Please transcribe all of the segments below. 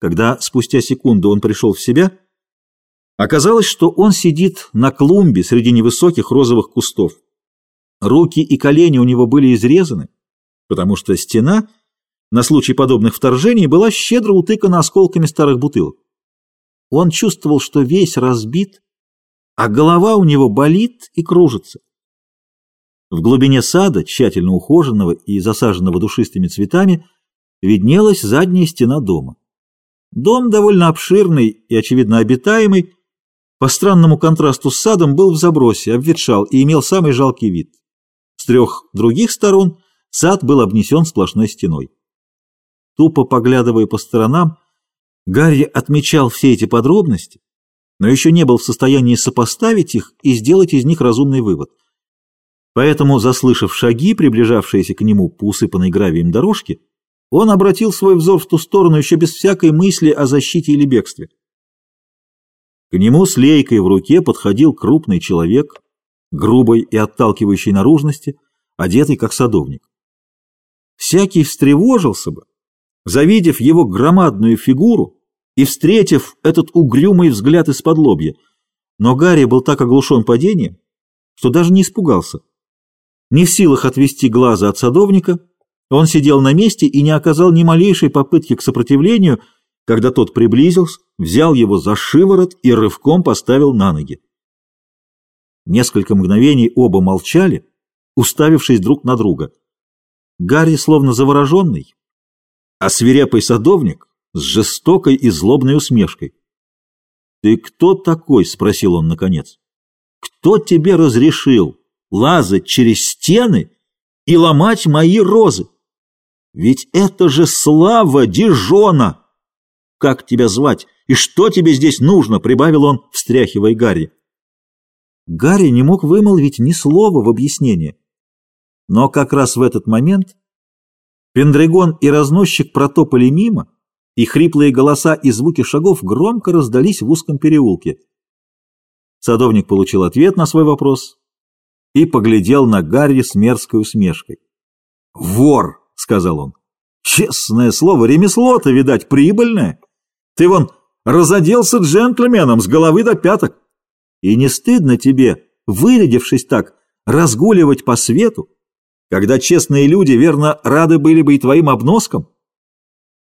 Когда спустя секунду он пришел в себя, оказалось, что он сидит на клумбе среди невысоких розовых кустов. Руки и колени у него были изрезаны, потому что стена на случай подобных вторжений была щедро утыкана осколками старых бутылок. Он чувствовал, что весь разбит, а голова у него болит и кружится. В глубине сада, тщательно ухоженного и засаженного душистыми цветами, виднелась задняя стена дома. Дом довольно обширный и, очевидно, обитаемый, по странному контрасту с садом был в забросе, обветшал и имел самый жалкий вид. С трех других сторон сад был обнесен сплошной стеной. Тупо поглядывая по сторонам, Гарри отмечал все эти подробности, но еще не был в состоянии сопоставить их и сделать из них разумный вывод. Поэтому, заслышав шаги, приближавшиеся к нему по усыпанной гравием дорожке, он обратил свой взор в ту сторону еще без всякой мысли о защите или бегстве. К нему с лейкой в руке подходил крупный человек, грубой и отталкивающей наружности, одетый как садовник. Всякий встревожился бы, завидев его громадную фигуру и встретив этот угрюмый взгляд из-под лобья, но Гарри был так оглушен падением, что даже не испугался. Не в силах отвести глаза от садовника, он сидел на месте и не оказал ни малейшей попытки к сопротивлению, когда тот приблизился, взял его за шиворот и рывком поставил на ноги. Несколько мгновений оба молчали, уставившись друг на друга. Гарри, словно завороженный, а свирепый садовник с жестокой и злобной усмешкой. «Ты кто такой?» — спросил он наконец. «Кто тебе разрешил лазать через стены и ломать мои розы?» Ведь это же слава Дижона! Как тебя звать? И что тебе здесь нужно? Прибавил он, встряхивая Гарри. Гарри не мог вымолвить ни слова в объяснение. Но как раз в этот момент Пендрегон и разносчик протопали мимо, и хриплые голоса и звуки шагов громко раздались в узком переулке. Садовник получил ответ на свой вопрос и поглядел на Гарри с мерзкой усмешкой. «Вор!» — сказал он. «Честное слово, ремесло-то, видать, прибыльное. Ты вон разоделся джентльменом с головы до пяток. И не стыдно тебе, вырядившись так, разгуливать по свету, когда честные люди, верно, рады были бы и твоим обноскам?»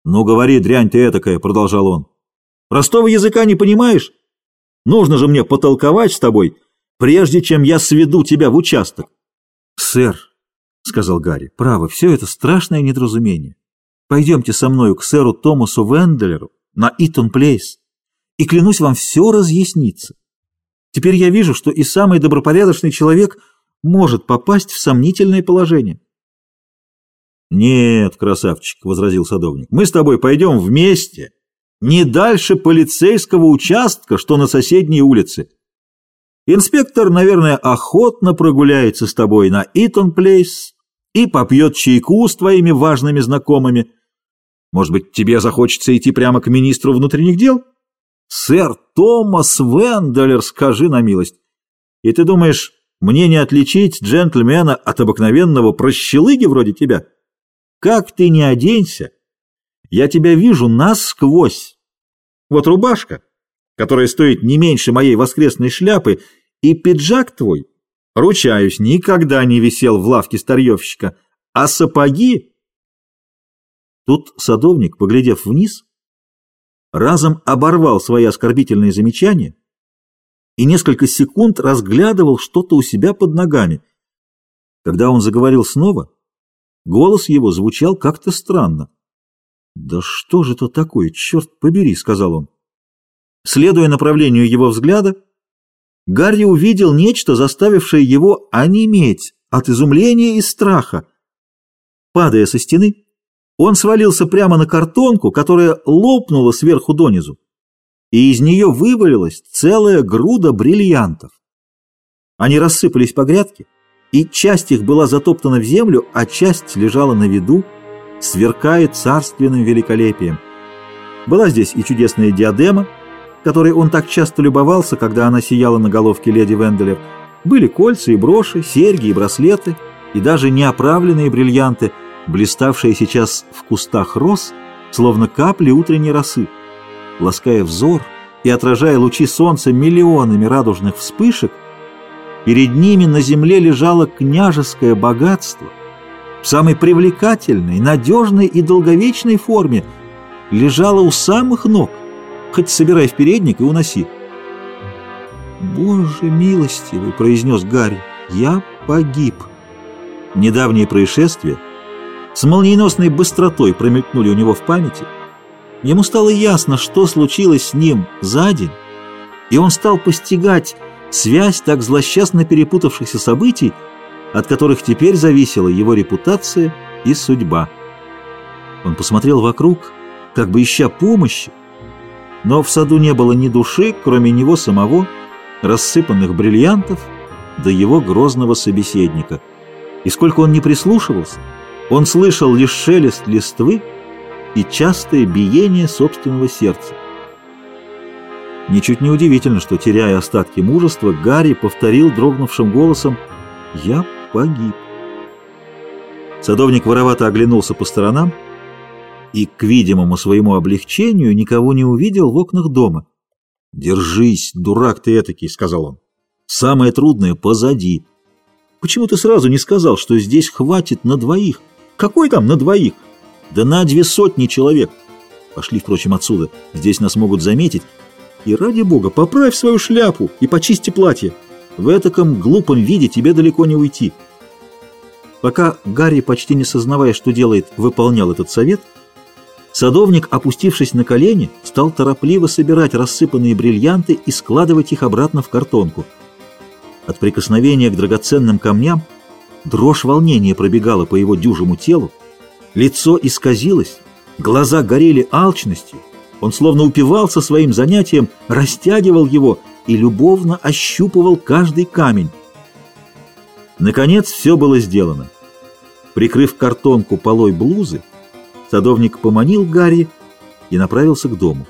«Ну, говори, дрянь ты этакая», — продолжал он. «Простого языка не понимаешь? Нужно же мне потолковать с тобой, прежде чем я сведу тебя в участок». «Сэр», — сказал Гарри. — Право, все это страшное недоразумение. Пойдемте со мною к сэру Томасу Венделеру на Итон Плейс, и, клянусь вам, все разъяснится. Теперь я вижу, что и самый добропорядочный человек может попасть в сомнительное положение. — Нет, красавчик, — возразил садовник, — мы с тобой пойдем вместе, не дальше полицейского участка, что на соседней улице. Инспектор, наверное, охотно прогуляется с тобой на Итон Плейс, и попьет чайку с твоими важными знакомыми. Может быть, тебе захочется идти прямо к министру внутренних дел? Сэр Томас Венделер, скажи на милость. И ты думаешь, мне не отличить джентльмена от обыкновенного прощелыги вроде тебя? Как ты не оденься, я тебя вижу насквозь. Вот рубашка, которая стоит не меньше моей воскресной шляпы, и пиджак твой Ручаюсь, никогда не висел в лавке старьевщика. А сапоги... Тут садовник, поглядев вниз, разом оборвал свои оскорбительные замечания и несколько секунд разглядывал что-то у себя под ногами. Когда он заговорил снова, голос его звучал как-то странно. «Да что же это такое, черт побери!» — сказал он. Следуя направлению его взгляда, Гарри увидел нечто, заставившее его онеметь от изумления и страха. Падая со стены, он свалился прямо на картонку, которая лопнула сверху донизу, и из нее вывалилась целая груда бриллиантов. Они рассыпались по грядке, и часть их была затоптана в землю, а часть лежала на виду, сверкая царственным великолепием. Была здесь и чудесная диадема, которой он так часто любовался, когда она сияла на головке леди Венделер, были кольца и броши, серьги и браслеты, и даже неоправленные бриллианты, блиставшие сейчас в кустах роз, словно капли утренней росы. лаская взор и отражая лучи солнца миллионами радужных вспышек, перед ними на земле лежало княжеское богатство в самой привлекательной, надежной и долговечной форме, лежало у самых ног, хоть собирай в передник и уноси. «Боже милостивый!» — произнес Гарри. «Я погиб!» Недавние происшествия с молниеносной быстротой промелькнули у него в памяти. Ему стало ясно, что случилось с ним за день, и он стал постигать связь так злосчастно перепутавшихся событий, от которых теперь зависела его репутация и судьба. Он посмотрел вокруг, как бы ища помощи, но в саду не было ни души, кроме него самого, рассыпанных бриллиантов, до его грозного собеседника. И сколько он не прислушивался, он слышал лишь шелест листвы и частое биение собственного сердца. Ничуть не удивительно, что, теряя остатки мужества, Гарри повторил дрогнувшим голосом «Я погиб». Садовник воровато оглянулся по сторонам и, к видимому своему облегчению, никого не увидел в окнах дома. «Держись, дурак ты этакий», — сказал он. «Самое трудное позади. Почему ты сразу не сказал, что здесь хватит на двоих? Какой там на двоих? Да на две сотни человек. Пошли, впрочем, отсюда. Здесь нас могут заметить. И ради бога, поправь свою шляпу и почисти платье. В этаком глупом виде тебе далеко не уйти». Пока Гарри, почти не сознавая, что делает, выполнял этот совет, — Садовник, опустившись на колени, стал торопливо собирать рассыпанные бриллианты и складывать их обратно в картонку. От прикосновения к драгоценным камням дрожь волнения пробегала по его дюжему телу, лицо исказилось, глаза горели алчностью, он словно упивался своим занятием, растягивал его и любовно ощупывал каждый камень. Наконец все было сделано. Прикрыв картонку полой блузы, Садовник поманил Гарри и направился к дому.